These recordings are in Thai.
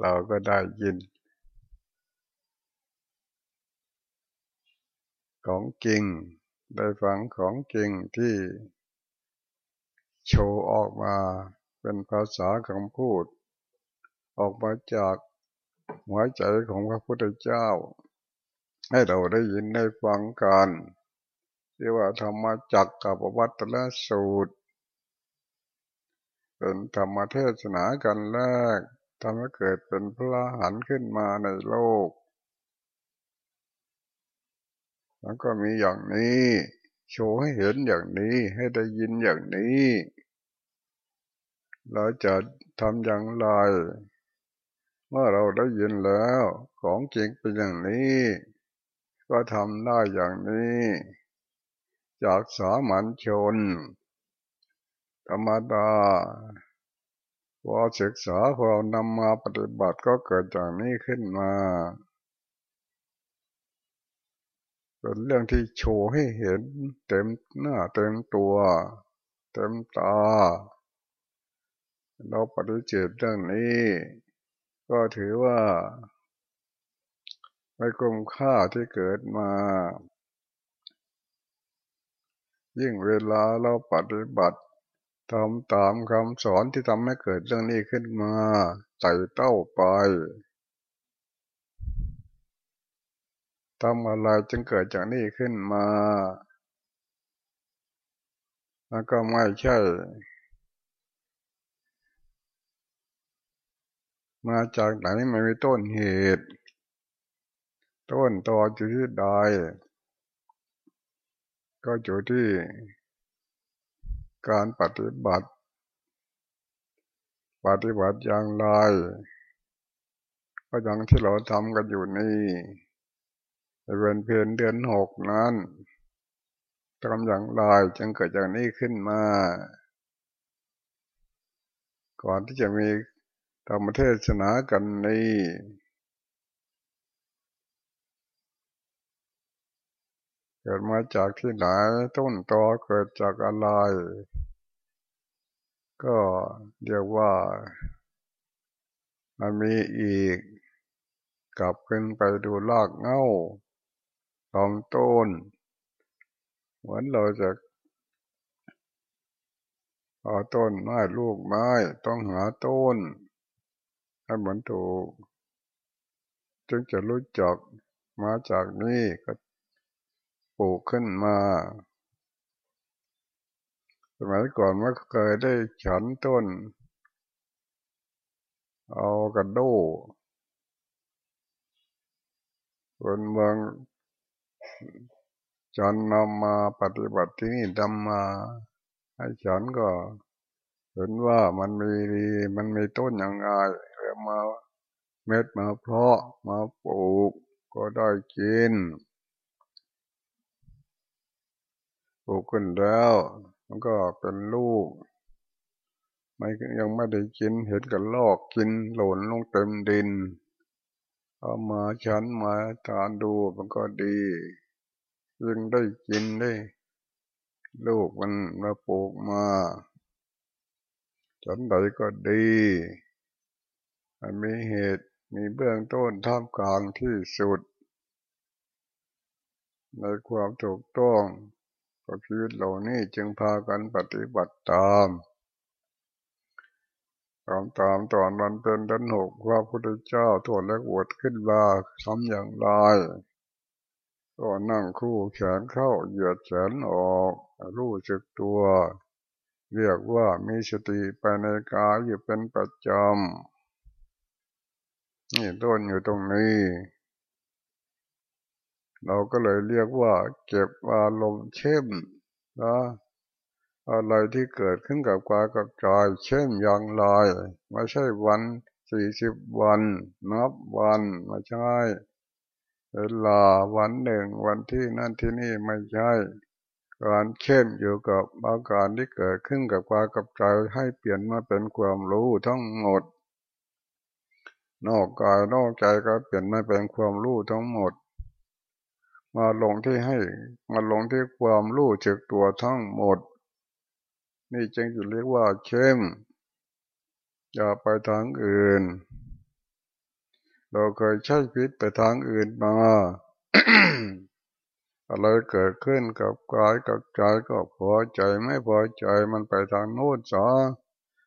เราก็ได้ยิน ของจริง ได้ฟังของจริงที่โชว์ออกมาเป็นภาษาคำพูด ออกมาจากหัวใจของพระพุทธเจ้า ให้เราได้ยินได้ฟังกันเรียกว่าธรรมจักกับวัตตะสูตร เป็นธรรมเทศนากันแรกทำให้เกิดเป็นพระหันขึ้นมาในโลก แล้วก็มีอย่างนี้ โชว์ให้เห็นอย่างนี้ให้ได้ยินอย่างนี้ เราจะทำอย่างไร เมื่อเราได้ยินแล้วของจริงเป็นอย่างนี้ ก็ทำได้อย่างนี้ จากสามัญชน ธรรมดาพอศึกษาพอนำมาปฏิบัติก็เกิดจากนี้ขึ้นมาเป็นเรื่องที่โชว์ให้เห็น เต็มหน้าเต็มตัว เต็มตา เราปฏิเสธเรื่องนี้ ก็ถือว่า ไม่คุ้มค่าที่เกิดมา ยิ่งเวลาเราปฏิบัติ ทำตามคำสอนที่ทำให้เกิดเรื่องนี้ขึ้นมาใส่เต้าไปทำอะไรจึงเกิดจากนี้ขึ้นมาแล้วก็ไม่ใช่ มาจากไหนไม่มีต้นเหตุ ต้นตออยู่ที่ใดก็อยู่ที่ การปฏิบัติ ปฏิบัติอย่างไร ก็อย่างที่เราทำกันอยู่นี่เป็นเพียนเดือนหกนั้นทำอย่างไรจึงเกิดอย่างนี้ขึ้นมา ก่อนที่จะมีธรรมเทศนากันนี้ เกิดมาจากที่ไหนต้นตอเกิดจากอะไร ก็เรียกว่า มันมีอีก กลับขึ้นไปดูลากเง้าลองต้น เหมือนเราจะเอาต้นไม้ลูกไม้ต้องหาต้นให้เหมือนถูก จึงจะรู้จักมาจากนี้ก็ ปลูกขึ้นมาสมัยก่อนไม่เคยได้ฉันต้น เอากระโดคนเมืองฉันนำมาปฏิบัติที่นี่ทำมาให้ฉันก็เห็นว่ามันมีดีมันมีต้นยังไงเอามาเม็ดมาเพาะมาปลูกก็ได้กิน ลูกขึ้นแล้ว มันก็เป็นลูกไม่ยังไม่ได้กินเห็นกันลอกกินหล่นลงเต็มดิน เอามาฉันมาทานดูมันก็ดียังได้กินได้ ลูกมันมาปลูกมาฉันใดก็ดีมันมีเหตุมีเบื้องต้นท่ามกลางที่สุด ในความถูกต้อง กับชีวิตเหล่านี้จึงพากันปฏิบัติตามตามตามตอนวันเป็นดันหกว่าพระเจ้าตัวแรกวดขึ้นมาทำอย่างไรก็นั่งคู่แขนเข้าเหยียดแขนออกรู้สึกตัว เรียกว่ามีสติไปในกายอยู่เป็นประจำนี่ต้นอยู่ตรงนี้ เราก็เลยเรียกว่า เก็บอารมณ์เข้มนะอะไรที่เกิดขึ้นกับกายกับใจเช่นอย่างไรไม่ใช่วันสี่สิบวัน นับวันไม่ใช่เวลาวันหนึ่งวันที่นั่นที่นี่ไม่ใช่ การเข้มอยู่กับอาการที่เกิดขึ้นกับกายกับใจให้เปลี่ยนมาเป็นความรู้ทั้งหมด นอกกายนอกใจก็เปลี่ยนมาเป็นความรู้ทั้งหมด มาลงที่ให้มาลงที่ความรู้จึกตัวทั้งหมด นี่จึงจะเรียกว่าเข้ม อย่าไปทางอื่น เราเคยใช้พิษไปทางอื่นมาอะไรเกิดขึ้นกับกายกับใจก็พอใจไม่พอใจมันไปทางโน้นสอ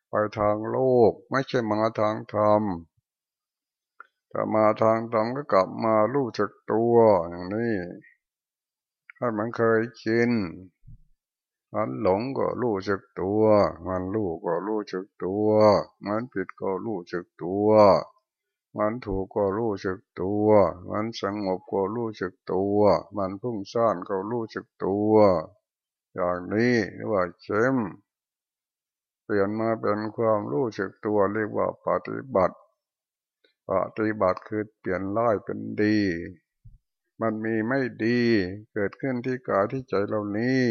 ไปทางโลก ไม่ใช่มาทางธรรม ถ้ามาทางธรรมก็กลับมารู้จักตัวอย่างนี้ถ้ามันเคยชินมันหลงก็รู้จักตัว มันรู้ก็รู้จักตัว มันผิดก็รู้จักตัว มันถูกก็รู้สึกตัว มันสงบก็รู้สึกตัว มันพุ่งซ่านก็รู้สึกตัว อย่างนี้เรียกว่าเข้มเปลี่ยนมาเป็นความรู้สึกตัวเรียกว่าปฏิบัติ ปฏิบัติคือเปลี่ยนร้ายเป็นดี มันมีไม่ดีเกิดขึ้นที่กายที่ใจเรานี้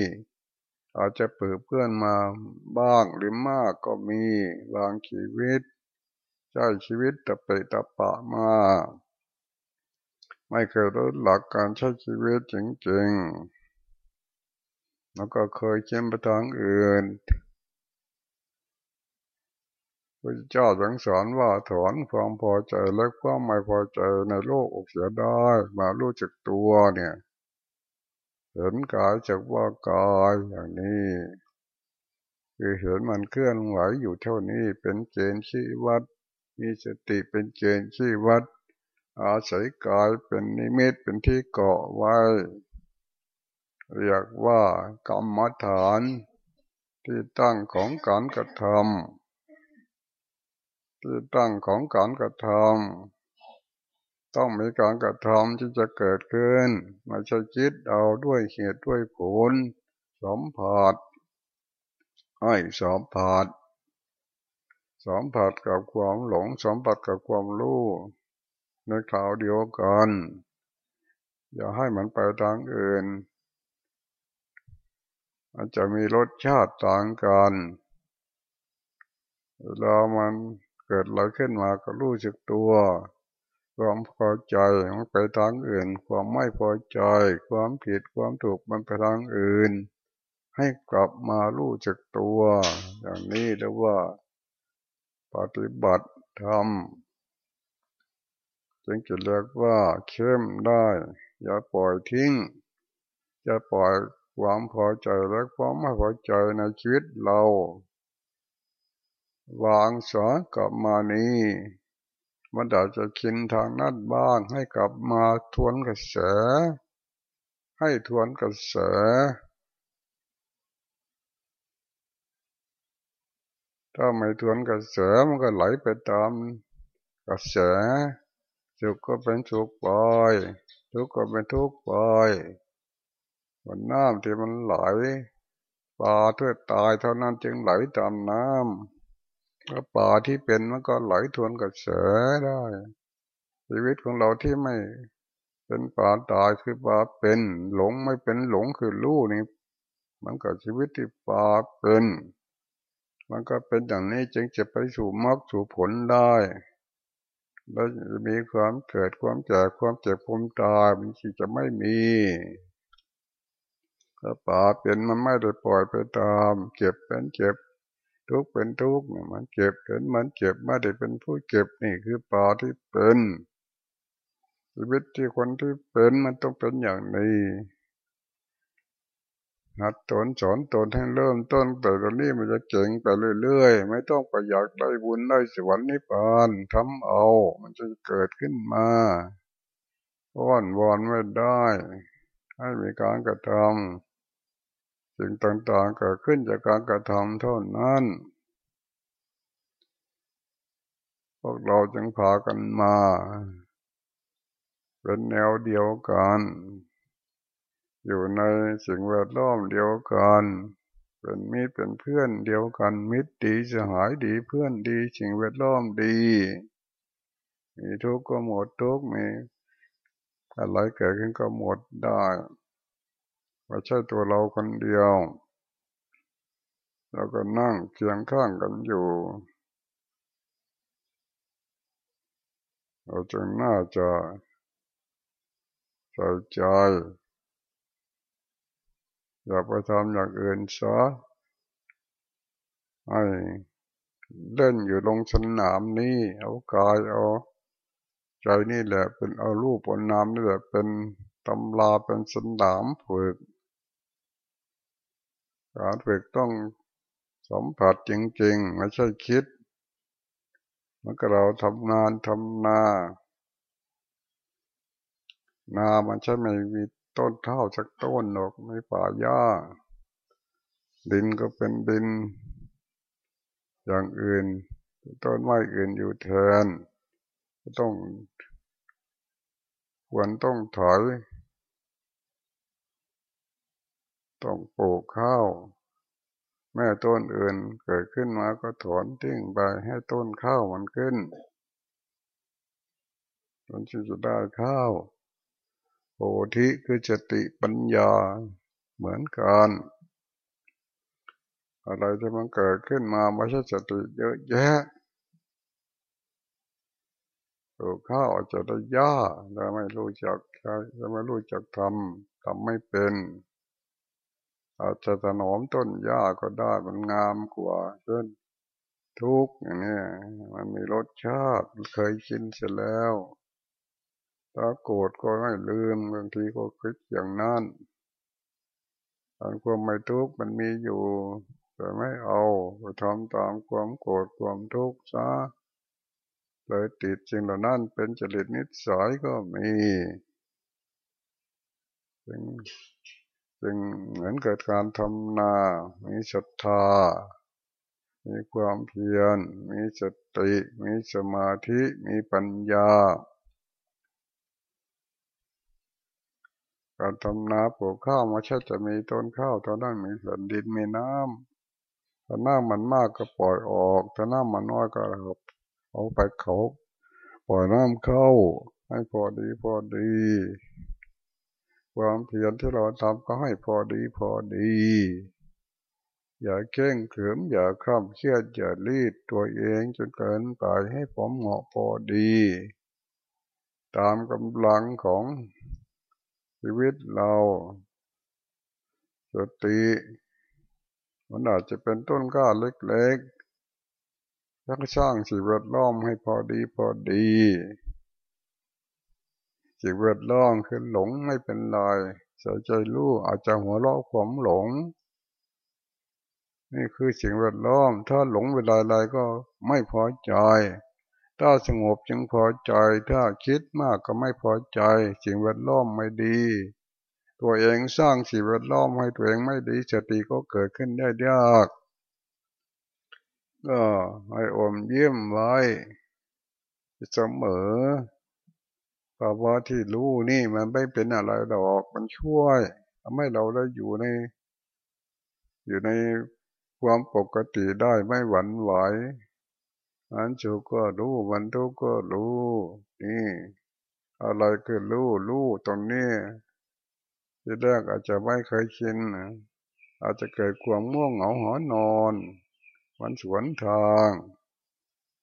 อาจจะเปื้อเพื่อนมาบ้างหรือมากก็มีบางชีวิตใช้ชีวิตตะเปตะปะมา ไม่เคยรู้หลักการใช้ชีวิตจริงๆ แล้วก็เคยเชื่อมไปทางอื่น พระเจ้าสังสอนว่าถอนความพอใจและความไม่พอใจในโลกอกเสียได้มารู้จักตัวเนี่ยเห็นกายจากว่ากายอย่างนี้คือเห็นมันเคลื่อนไหวอยู่เท่านี้เป็นเกณฑ์ชี้วัด มีสติเป็นเกณฑ์ชี้วัด อาศัยกายเป็นนิมิตเป็นที่เกาะไว้ เรียกว่ากรรมฐานที่ตั้งของการกระทำ ที่ตั้งของการกระทำต้องมีการกระทำที่จะเกิดขึ้นไมาใช้จิตเอาด้วยเหตุด้วยผลสมผัสให้สมผัสสัมผัสกับความหลงสัมผัสกับความรู้ในคราวเดียวกัน อย่าให้มันไปทางอื่นมันจะมีรสชาติต่างกันเวลามัน เกิดอะไรขึ้นมาก็รู้จักตัวความพอใจมันไปทางอื่น ความไม่พอใจ ความผิดความถูกมันไปทางอื่น ให้กลับมารู้จักตัว อย่างนี้เรียกว่า ปฏิบัติธรรมจึงจะเรียกว่าเข้มได้ อย่าปล่อยทิ้ง อย่าปล่อยความพอใจและความไม่พอใจในชีวิตเรา วางสอนกลับมานี้มันอาจจะคินทางนั้นบ้าง ให้กลับมาทวนกระแส ให้ทวนกระแส ถ้าไม่ทวนกระแสมันก็ไหลไปตามกระแสสุขก็เป็นสุขปล่อยทุกข์ก็เป็นทุกข์ปล่อยมันน้ำที่มันไหลปลาเพื่อตายเท่านั้นจึงไหลตามน้ำ ปลาที่เป็นมันก็ไหลทวนกระแสได้ ชีวิตของเราที่ไม่เป็นปลาตายคือปลาเป็นหลงไม่เป็นหลงคือรู้นี่มันก็ชีวิตที่ปลาเป็น มันก็เป็นอย่างนี้จึงจะไปสู่มรรคสู่ผลได้แล้วจะมีความเกิดความแก่ความเจ็บความตายมันจะไม่มีถ้าป่าเป็นมันไม่ได้ปล่อยไปตาม เจ็บเป็นเจ็บ ทุกเป็นทุกมันเจ็บเห็นมันเจ็บไม่ได้เป็นผู้เจ็บนี่คือปาที่เป็นชีวิตที่คนที่เป็นมันต้องเป็นอย่างนี้หัดตนสอนตนให้เริ่มต้นแต่ตอนนี้มันจะเก่งไปเรื่อยๆ ไม่ต้องไปอยากได้บุญได้สวรรค์นิพพานทำเอา มันจะเกิดขึ้นมาว่อนวอนไม่ได้ ให้มีการกระทำ สิ่งต่างๆเกิดขึ้นจากการกระทำเท่านั้น พวกเราจึงพากันมา เป็นแนวเดียวกัน อยู่ในสิ่งแวดล้อมเดียวกัน เป็นมิตรเป็นเพื่อนเดียวกัน มิตรดีสหายดีเพื่อนดีสิ่งแวดล้อมดี มีทุกข์ก็หมดทุกข์มีอะไรเกิดขึ้นก็หมดได้ ไม่ใช่ตัวเราคนเดียวเราก็นั่งเคียงข้างกันอยู่ เราจึงน่าจะใส่ใจ อย่าไปทำอย่างอื่นซะให้เล่นอยู่ลงสนามนี้เอากายเอาใจนี่แหละเป็นเอารูปบนน้ำนี่แหละเป็นตำราเป็นสนามฝึก การฝึกต้องสัมผัสจริงๆ ไม่ใช่คิดมันก็เราทำงานทำนา นามันใช่ไม่มีต้นเท่าสักต้นหรอกไม่ป่าหญ้า ดินก็เป็นดิน อย่างอื่น ต้นไม้อื่นอยู่แทนต้องควรต้องถอย ต้องปลูกข้าวแม่ต้นอื่นเกิดขึ้นมาก็ถอนทิ้งไปให้ต้นข้าวมันขึ้นมันจะได้ข้าวโพธิคือจติปัญญาเหมือนกันอะไรที่มันเกิดขึ้นมาไม่ใช่จติเยอะแยะปลูกข้าวอาจจะได้ยาแต่ไม่รู้จักใช้แต่ไม่รู้จักทำทำไม่เป็น อาจจะถนอมต้นหญ้าก็ได้มันงามกว่าเช่นทุกอย่างนี้มันมีรสชาติเคยชินเสร็จแล้วถ้าโกรธก็ไม่ลืมบางทีก็คิดอย่างนั้นตอนความไม่ทุกข์มันมีอยู่ แต่ไม่เอาไปทำตามความโกรธความทุกข์ซะเลยติดจริงเหล่านั้นเป็นจริตนิสัยก็มี จึงเหมือนเกิดการทำนา มีศรัทธา มีความเพียร มีสติ มีสมาธิ มีปัญญา การทำนาปลูกข้าวมาใช่จะมีต้นข้าวเท่านั้นมีแผ่นดินมีน้ำถ้าน้ำมันมากก็ปล่อยออก ถ้าน้ำมันน้อยก็เอาไปเขา ปล่อยน้ำเข้า ให้พอดีพอดี ความเพียรที่เราทำก็ให้พอดีพอดี อย่าเก่งเขิมอย่าข้ามเครียดอย่ารีดตัวเองจนเกินไปให้ผมเหมาะพอดี ตามกำลังของชีวิตเราสติมันอาจจะเป็นต้นก้าเล็กต้งสร้างสิ่งแวดล้อมให้พอดีพอดี สิ่งแวดล้อมคือหลงไม่เป็นไรใส่ใจรู้อาจจะหัวเราะความหลง นี่คือสิ่งแวดล้อม ถ้าหลงเวลาไรก็ไม่พอใจ ถ้าสงบจึงพอใจ ถ้าคิดมากก็ไม่พอใจ สิ่งแวดล้อมไม่ดี ตัวเองสร้างสิ่งแวดล้อมให้ตัวเองไม่ดีสติก็เกิดขึ้นได้ยากก็ให้อมเยี่ยมไว้เสมอ ภาวะที่รู้นี่มันไม่เป็นอะไรดอกมันช่วยทำให้เราได้อยู่ใน อยู่ในความปกติได้ไม่หวั่นไหวอันจูก็รู้มันทุกก็รู้ นี่ อะไรคือรู้รู้ตรงนี้ที่แรกอาจจะไม่เคยชินอาจจะเกิดความง่วงเหงาหอนอน มันสวนทาง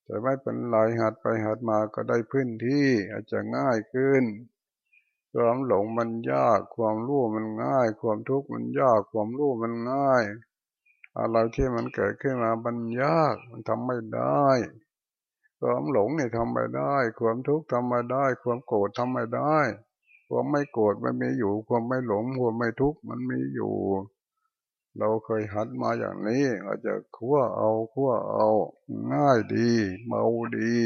แต่ไม่เป็นไรหัดไปหัดมาก็ได้พื้นที่อาจจะง่ายขึ้น ความหลงมันยาก ความรู้มันง่าย ความทุกข์มันยาก ความรู้มันง่ายอะไรที่มันเกิดขึ้นมามันยากมันทำไม่ได้ความหลงเนี่ยทำไม่ได้ ความทุกข์ทำไม่ได้ ความโกรธทำไม่ได้ ความไม่โกรธมันมีอยู่ ความไม่หลงความไม่ทุกข์มันมีอยู่ เราเคยหัดมาอย่างนี้อาจจะคั่วเอาคั่วเอา ง่ายดี เมาดี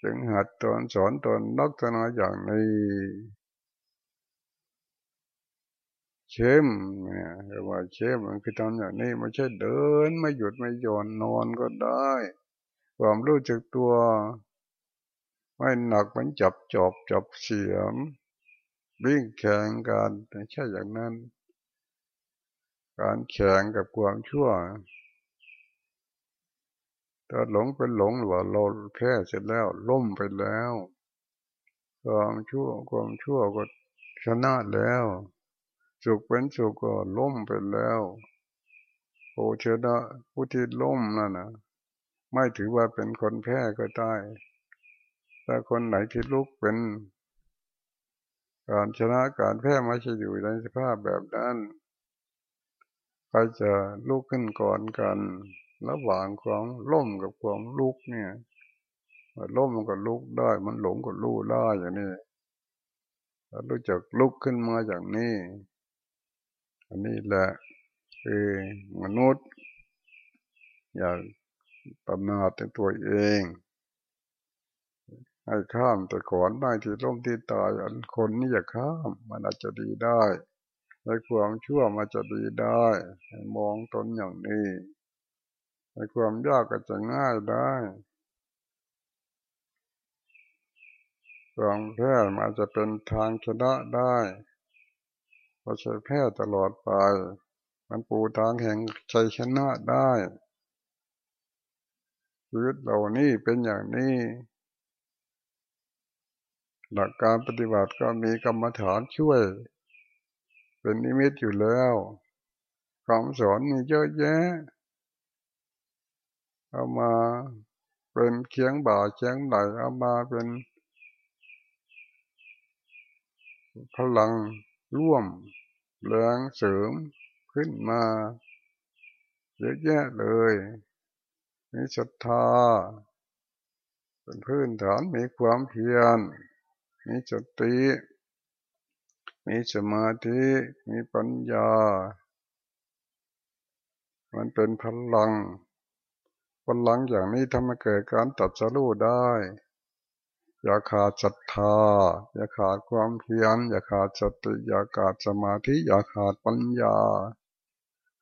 จึงหัดตนสอนตนนักษณะอย่างนี้เช่มเนี่ยเรียกว่าเช่มมันคือทำอย่างนี้ไม่ใช่เดิน ไม่หยุดไม่หย่อนนอนก็ได้ ความรู้จักตัว ไม่หนักมันจับจอบจับเสียม วิ่งแข่งกันไม่ใช่อย่างนั้น การแข่งกับความชั่วถ้าหลงเป็นหลงหรือว่าเราแพ้เสร็จแล้วล่มไปแล้ว ความชั่วความชั่วก็ชนะแล้วสุขเป็นสุขก็ล่มไปแล้วโอชนะผู้ที่ล่มนั่นนะไม่ถือว่าเป็นคนแพ้ก็ได้แต่คนไหนที่ลุกเป็น การชนะการแพ้ไม่ใช่อยู่ในสภาพแบบนั้นรจะลุกขึ้นก่อนกัน ระหว่างความล่มกับความลุกเนี่ยมันล่มมันก็ลุกได้ มันหลงก็รู้ได้อย่างนี้ถ้ารู้จักลุกขึ้นมาอย่างนี้ อันนี้แหละคือมนุษย์ อยากตำนาเป็นตัวเอง ให้ข้ามแต่ก่อนได้ที่ล่มที่ตายอันคนนี่อยาข้ามมันอาจจะดีได้ในความชั่วมันจะดีได้ มองตนอย่างนี้ในความยากก็จะง่ายได้ความแพ้มันจะเป็นทางชนะได้เพราะใช้แพ้ตลอดไป มันปูทางแห่งชัยชนะได้ชีวิตเรานี่เป็นอย่างนี้ หลักการปฏิบัติก็มีกรรมฐานช่วย เป็นนิมิตอยู่แล้วคำสอนมีเยอะแยะเอามาเป็นเคียงบ่าเคียงไหลเอามาเป็นพลังร่วมแรงเสริมขึ้นมาเยอะแยะเลยมีศรัทธาเป็นพื้นฐานมีความเพียร มีสติ มีสมาธิ มีปัญญา มันเป็นพลัง พลังอย่างนี้ทำให้เกิดการตัดสู้ได้ อย่าขาดศรัทธา อย่าขาดความเพียร อย่าขาดสติ อย่าขาดสมาธิ อย่าขาดปัญญา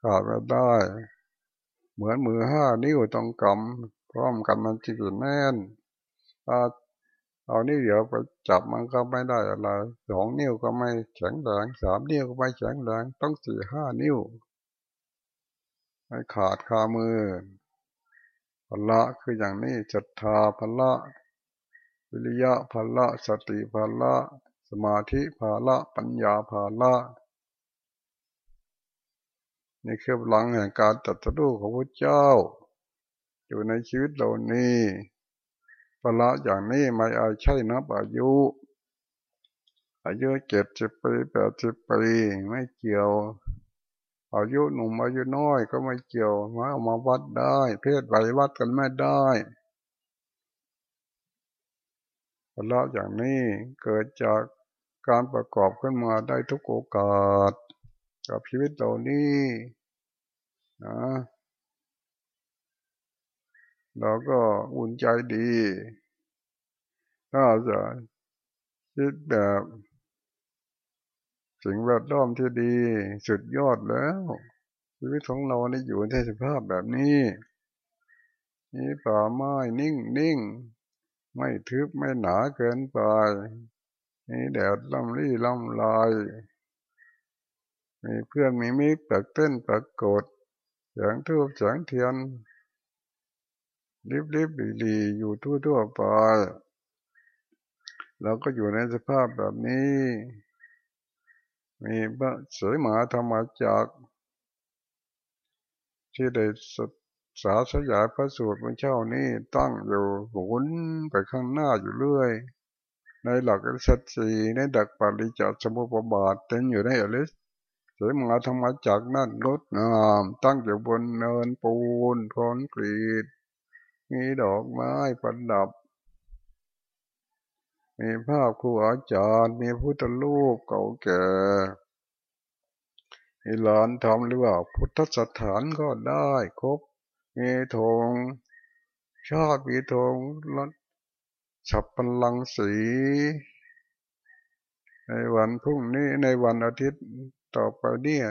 ขาดไม่ได้ เหมือนมือห้านิ้วต้องกำพร้อมกันมันจะแน่นถ้า เอานี่เดี๋ยวไปจับมันก็ไม่ได้อะไรสองนิ้วก็ไม่แข็งแรงสามนิ้วก็ไม่แข็งแรงต้องสี่ห้านิ้วไม่ขาดคามือพละคืออย่างนี้จัตตาพละวิริยะพละสติพละสมาธิพละปัญญาพละนี่คือพลังแห่งการตัดสู้ของพระเจ้า อยู่ในชีวิตเรานี้ พละอย่างนี้ไม่อาใช่นับอายุ อายุเจ็ดสิบปีแปดสิบปีไม่เกี่ยว อายุหนุ่มอายุน้อยก็ไม่เกี่ยวมาเอามาวัดได้ เพศไหววัดกันไม่ได้พละอย่างนี้เกิดจากการประกอบขึ้นมาได้ทุกโอกาส กับชีวิตเรานี่นะ เราก็อุ่นใจดีถ้าจะคิดแบบสิ่งแวดล้อมที่ดีสุดยอดแล้วชีวิตของเรานี่อยู่ในสภาพแบบนี้นี่ป่าไม้นิ่งนิ่งไม่ทึบไม่หนาเกินไปนี่แดดลำรี่ลำลาย มีเพื่อนมีมิตรปกเต้นปกกดแสงทูบแสงเทียน ริบริบลีลีอยู่ทั่วทั่วไปเราก็อยู่ในสภาพแบบนี้ มีพระเสมาธรรมจักที่ได้สาสยายพระสูตรพระเจ้านี้ตั้งอยู่หมุนไปข้างหน้าอยู่เรื่อย ในหลักสัจสีในดักปาริจัตสมุปบาทเต็มอยู่ในอลิสเสมาธรรมจักนั่นลดน้ำตั้งอยู่บนเนินปูนคอนกรีต มีดอกไม้ประดับ มีภาพครูอาจารย์ มีพุทธรูปเก่าแก่มีลานทำหรือว่าพุทธสถานก็ได้ครบ มีธงชาติมีธงรัฉับพลังสี ในวันพรุ่งนี้ในวันอาทิตย์ต่อไปเนี่ย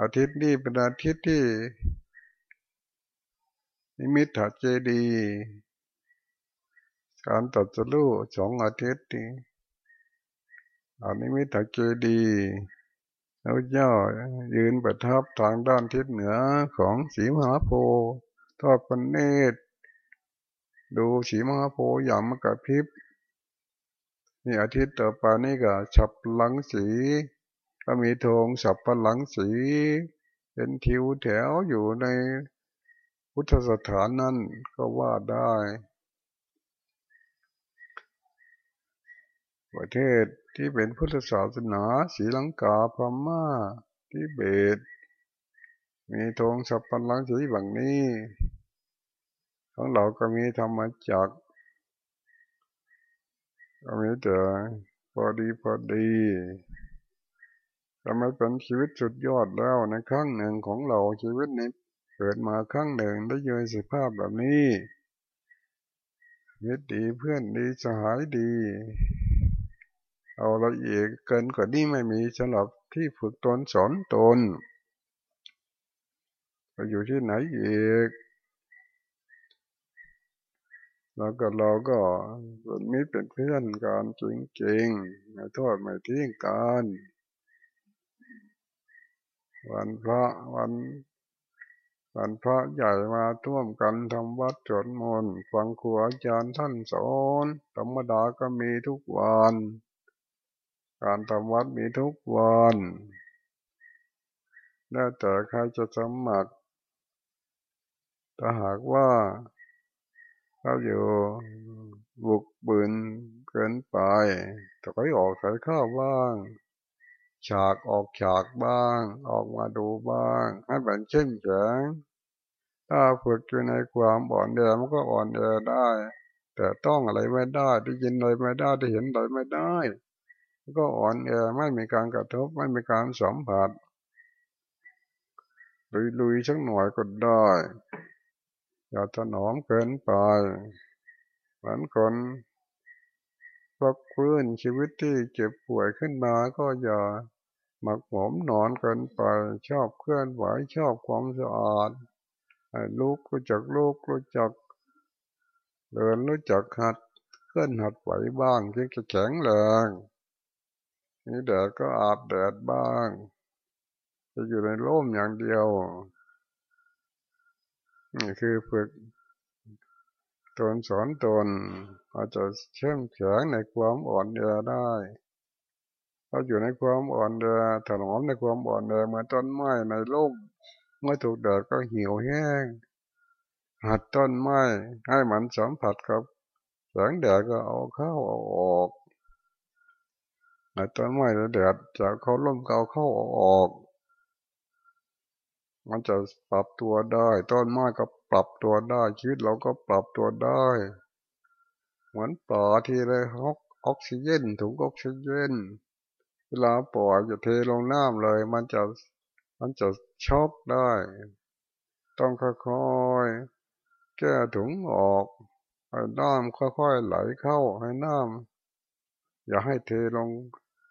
อาทิตย์นี้เป็นอาทิตย์ที่ นิมิตเจดีการตัดสู้สองอาทิตย์นี้อันนิมิตเจดีแล้วเจ้ายืนประทับทางด้านทิศเหนือของสีมหาโพธิ์ทอดพระเนตร ดูสีมหาโพธิ์อย่างมกะพิบนี่อาทิตย์ต่อไปนี่ก็ฉับหลังสีก็มีธงฉับพลังสี เป็นทิวแถวอยู่ใน พุทธสถานนั้นก็ว่าได้ ประเทศที่เป็นพุทธศาสนาศรีลังกาพม่าทิเบต มีธงสับปันลังสีแบบนี้ ของเราก็มีธรรมจักก็มีแต่พอดีพอดีทำไมเป็นชีวิตสุดยอดแล้วในครั้งหนึ่งของเราชีวิตนี้ เกิดมาครั้งหนึ่งได้เจอสภาพแบบนี้มิตรดีเพื่อนดีสหายดี เอาละเอียดเกินกว่านี้ไม่มีสำหรับที่ฝึกตนสอนตนไปอยู่ที่ไหนอีกแล้วก็เราก็เป็นมิตรเป็นเพื่อนกันจริงๆไม่โทษไม่ทิ้งกัน วันพระวัน วันพระใหญ่มาท่วมกันทำวัดจดมนต์ฟังครูอาจารย์ท่านสอนธรรมดาก็มีทุกวัน การทำวัดมีทุกวันแล้วแต่ใครจะสมัครถ้าหากว่าเราอยู่บุกบืนเกินไปแต่ก็ออกสายข้าวบ้าง ฉากออกฉากบ้าง ออกมาดูบ้าง ให้เป็นเช่นแข็ง ถ้าฝึกอยู่ในความอ่อนแอมันก็อ่อนแอได้ แต่ต้องอะไรไม่ได้ได้ยินอะไรไม่ได้ได้เห็นอะไรไม่ได้ ก็อ่อนแอไม่มีการกระทบไม่มีการสัมผัสลุยๆสักหน่อยก็ได้ อย่าถนอมเกินไปเหมือนคนพักฟื้นชีวิตที่เจ็บป่วยขึ้นมาก็อย่าหมักหมมนอนเกินไป ชอบเคลื่อนไหวชอบความสะอาด ลูกรู้จักลูกรู้จักเดินรู้จักหัดเคลื่อนหัดไหวบ้างที่จะแข็งแรงนี่แดดก็อาบแดดบ้าง จะอยู่ในร่มอย่างเดียว นี่คือฝึกตนสอนตนอาจจะเชื่อมแข็งในความอ่อนแอได้ถ้าอยู่ในความอ่อนแอถนอมในความอ่อนแอเหมือนต้นไม้ในร่ม เมื่อถูกแดดก็เหี่ยวแห้ง หัดต้นไม้ให้มันสัมผัสกับแสงแดดก็เอาเข้าเอาออกหัดต้นไม้แดดจะเขาล่มเกาเข้าเอาออก มันจะปรับตัวได้ ต้นไม้ก็ปรับตัวได้ชีวิตเราก็ปรับตัวได้เหมือนปลาที่ได้ฮอกออกซิเจนถุงออกซิเจนเวลาปล่อยจะเทลงน้ำเลย มันจะ มันจะช็อกได้ ต้องค่อยๆ แก้ถุงออก ให้น้ำค่อยๆ ไหลเข้า ให้น้ำอย่าให้เทลง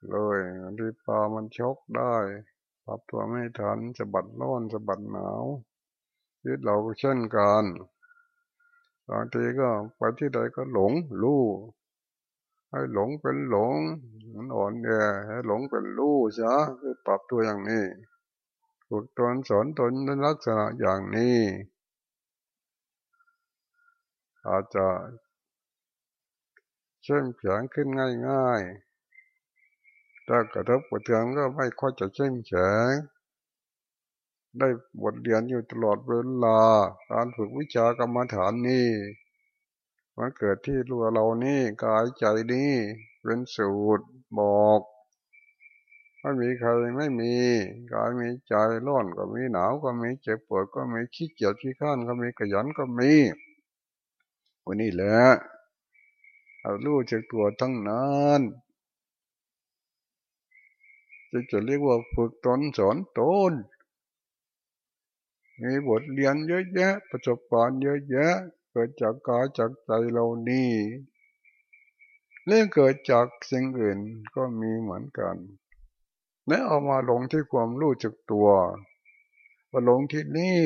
เลยที่ปลามันช็อกได้ปรับตัวไม่ทันจะบัดร้อนจะบัดหนาวชีวิตเราก็เช่นกันบางทีก็ไปที่ใดก็หลงรู้ให้หลงเป็นหลงมันอ่อนแอให้หลงเป็นรู้ซะคือปรับตัวอย่างนี้ ฝึกตนสอนตนในลักษณะอย่างนี้ อาจจะเชื่อมแข็งขึ้นง่ายๆ ถ้ากระทบกระเทือนก็ไม่ค่อยจะเข้มแข็งได้บทเรียนอยู่ตลอดเวลา การฝึกวิชากรรมฐานนี่มันเกิดที่รัวเรานี่กายใจนี่เป็นสูตรบอก ไม่มีใครไม่มีกายมีใจร้อนก็มีหนาวก็มีเจ็บปวดก็มีขี้เกียจขี้ข้านก็มีขยันก็มีวันนี้แหละเอารู้จากตัวทั้งนั้นจะจะเรียกว่าฝึกตนสอนตนมีบทเรียนเยอะแยะ ประสบการณ์เยอะแยะ เกิดจากกายจากใจเรานี่เรื่องเกิดจากสิ่งอื่นก็มีเหมือนกัน และเอามาลงที่ความรู้จักตัวมาลงที่นี่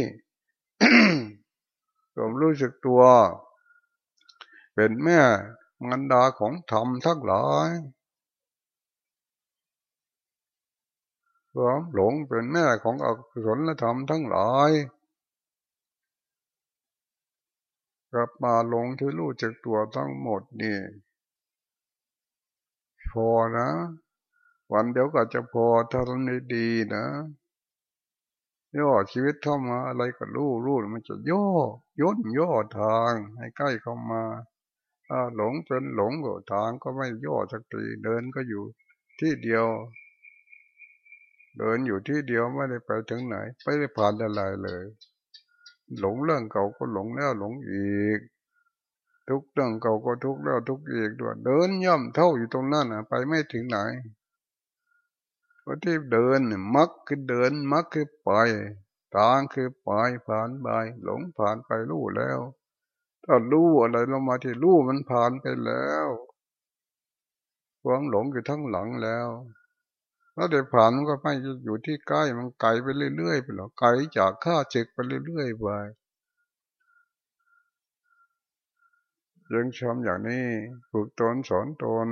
ความรู้จักตัว เป็นแม่มันดาของธรรมทั้งหลายความหลงเป็นแม่ของอกุศลธรรมทั้งหลายกลับมาลงที่รู้จักตัวทั้งหมดนี่พอนะ วันเดียวก็จะพอถ้าทำได้ดีนะย่อชีวิตเข้ามาอะไรก็รู้รู้มันจะย่อย่นย่อทางให้ใกล้เข้ามาหลงเป็นหลงก็ทางก็ไม่ย่อสักทีเดินก็อยู่ที่เดียว เดินอยู่ที่เดียวไม่ได้ไปถึงไหนไม่ได้ผ่านอะไรเลย หลงเรื่องเก่าก็หลงแล้วหลงอีก ทุกเรื่องเก่าก็ทุกแล้วทุกอีกด้วยเดินย่ำเท่าอยู่ตรงนั้นนะไปไม่ถึงไหน ก็ที่เดินเนี่ยมักคือเดินมักคือไปทางคือไปผ่านไปหลงผ่านไปรู้แล้ว ถ้ารู้อะไรเรามาที่รู้มันผ่านไปแล้วความหลงอยู่ทั้งหลังแล้วแล้วเดี๋ยวผ่านมันก็ไม่อยู่ที่ใกล้มันไกลไปเรื่อยๆไปหรอไกลจากข้าศึกไปเรื่อยๆไปยังชมอย่างนี้ฝึกตนสอนตน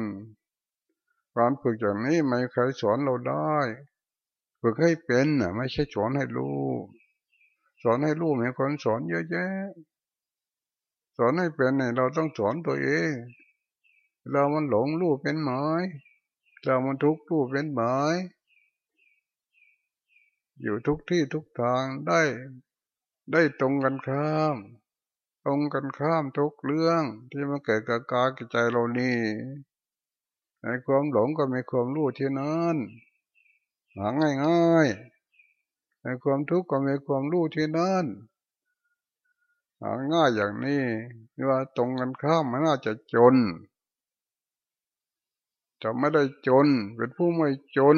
การฝึกอย่างนี้ไม่ใครสอนเราได้ฝึกให้เป็นน่ะ ไม่ใช่สอนให้รู้สอนให้รู้มีคนสอนเยอะแยะสอนให้เป็นเนี่ยเราต้องสอนตัวเอง เรามันหลงรู้เป็นหมเรามันทุกข์รู้เป็นหมอยู่ทุกที่ทุกทางได้ ได้ตรงกันข้าม ตรงกันข้ามทุกเรื่องที่มันเกิดกับกายกับใจเรานี่ ในความหลงก็มีความรู้ที่นั้นหาง่ายง่ายในความทุกข์ก็มีความรู้ที่นั้นหาง่ายอย่างนี้ว่าตรงกันข้ามมันน่าจะจน จะไม่ได้จน เป็นผู้ไม่จน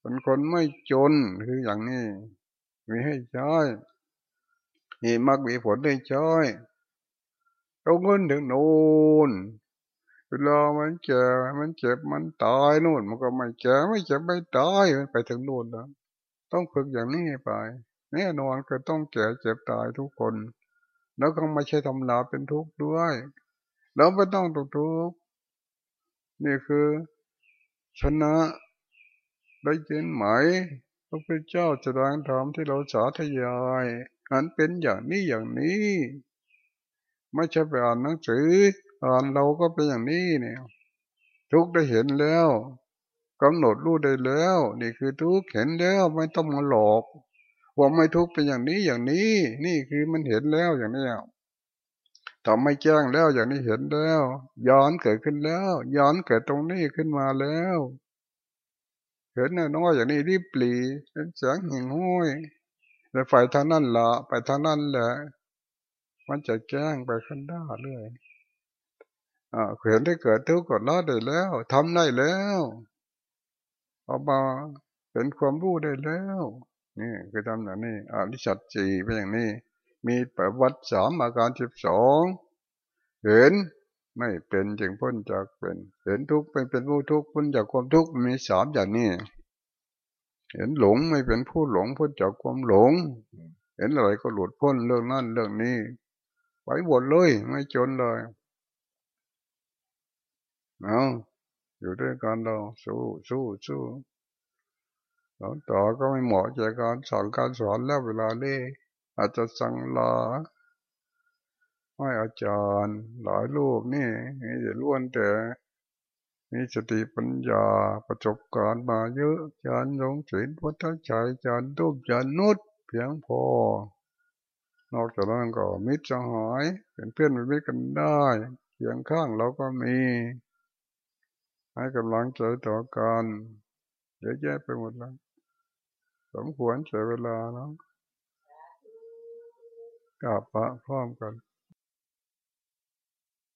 เป็นคนไม่จนคืออย่างนี้ มีให้ใช้มีมักมีผลให้ใช้เอาเงินถึงโน่น เวลามันเจ็บมันเจ็บมันตายนู่น มันก็ไม่เจ็บไม่เจ็บไม่ตายมันไปถึงนู่นแล้ว ต้องฝึกอย่างนี้ไปแน่นอนก็ต้องแก่เจ็บตายทุกคน แล้วก็ไม่ใช่ทำลาเป็นทุกข์ด้วยแล้วไม่ต้องตกทุกข์นี่คือชนะได้ยินไหมพระพุทธเจ้าแสดงธรรมที่เราสาธยายอันเป็นอย่างนี้อย่างนี้ ไม่ใช่ไปอ่านหนังสือเราก็เป็นอย่างนี้เนี่ย ทุกได้เห็นแล้วกำหนดรู้ได้แล้ว นี่คือทุกเห็นแล้วไม่ต้องมาหลอกว่าไม่ทุกเป็นอย่างนี้อย่างนี้ นี่คือมันเห็นแล้วอย่างนี้ทำไม่แจ้งแล้วอย่างนี้เห็นแล้ว ย้อนเกิดขึ้นแล้ว ย้อนเกิดตรงนี้ขึ้นมาแล้วเห็นน้อยอย่างนี้รีบปลีเป็นแสงหิ่งห้อยแต่ไฟทางนั้นละไปทางนั้นแหละมันจะแจ้งไปข้างหน้าเรื่อย เห็นได้เกิดทุกข์ก็ละได้แล้วทำได้แล้วออกมาเป็นความรู้ได้แล้วนี่คือทำอย่างนี้อริสัตจีเป็นอย่างนี้ มีประวัติสามอาการสิบสองเห็นไม่เป็นจึงพ้นจากเป็น เห็นทุกข์เป็นเป็นผู้ทุกข์พ้นจากความทุกข์มีสามอย่างนี้ เห็นหลงไม่เป็นผู้หลงพ้นจากความหลง เห็นอะไรก็หลุดพ้นเรื่องนั้นเรื่องนี้ไปหมดเลยไม่จนเลย เอาอยู่ด้วยกันเราสู้สู้สู้หลวงต่อก็ไม่เหมาะใจการสอนการสอนแล้วเวลาเล่อาจจะสั่งลาห้อาจารย์หลายรูปนี่มีแต่ล้วนแต่มีสติปัญญาประสบการณ์มาเยอะจานยงศิลพุทธชัยจานตุบจานนุษเพียงพอ นอกจากนั้นก็มิตรสหายเป็นเพื่อนเป็นมิตรกันได้เพียงข้างเราก็มี ให้กำลังใจต่อกันเยอะแยะไปหมดแล้วสมควรใช้เวลาเนาะกลับพระพร้อมกัน